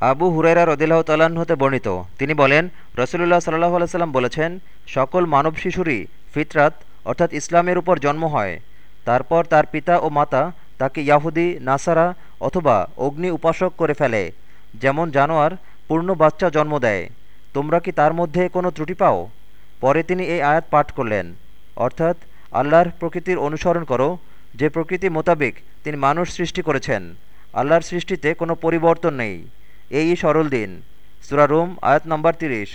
আবু হুরাইরা রদিল্লাহ তাল্লাহ্ন হতে বর্ণিত। তিনি বলেন, রসুলুল্লাহ সাল্লাহ আলাইসাল্লাম বলেছেন, সকল মানব শিশুরই ফিতরাত, অর্থাৎ ইসলামের উপর জন্ম হয়। তারপর তার পিতা ও মাতা তাকে ইয়াহুদি, নাসারা অথবা অগ্নি উপাসক করে ফেলে। যেমন জানোয়ার পূর্ণ বাচ্চা জন্ম দেয়। তোমরা কি তার মধ্যে কোনো ত্রুটি পাও? পরে তিনি এই আয়াত পাঠ করলেন। অর্থাৎ, আল্লাহর প্রকৃতির অনুসরণ করো। যে প্রকৃতি মোতাবেক তিনি মানুষ সৃষ্টি করেছেন। আল্লাহর সৃষ্টিতে কোনো পরিবর্তন নেই। এই সরল দিন। সুরারুম আয়াত নম্বর তিরিশ।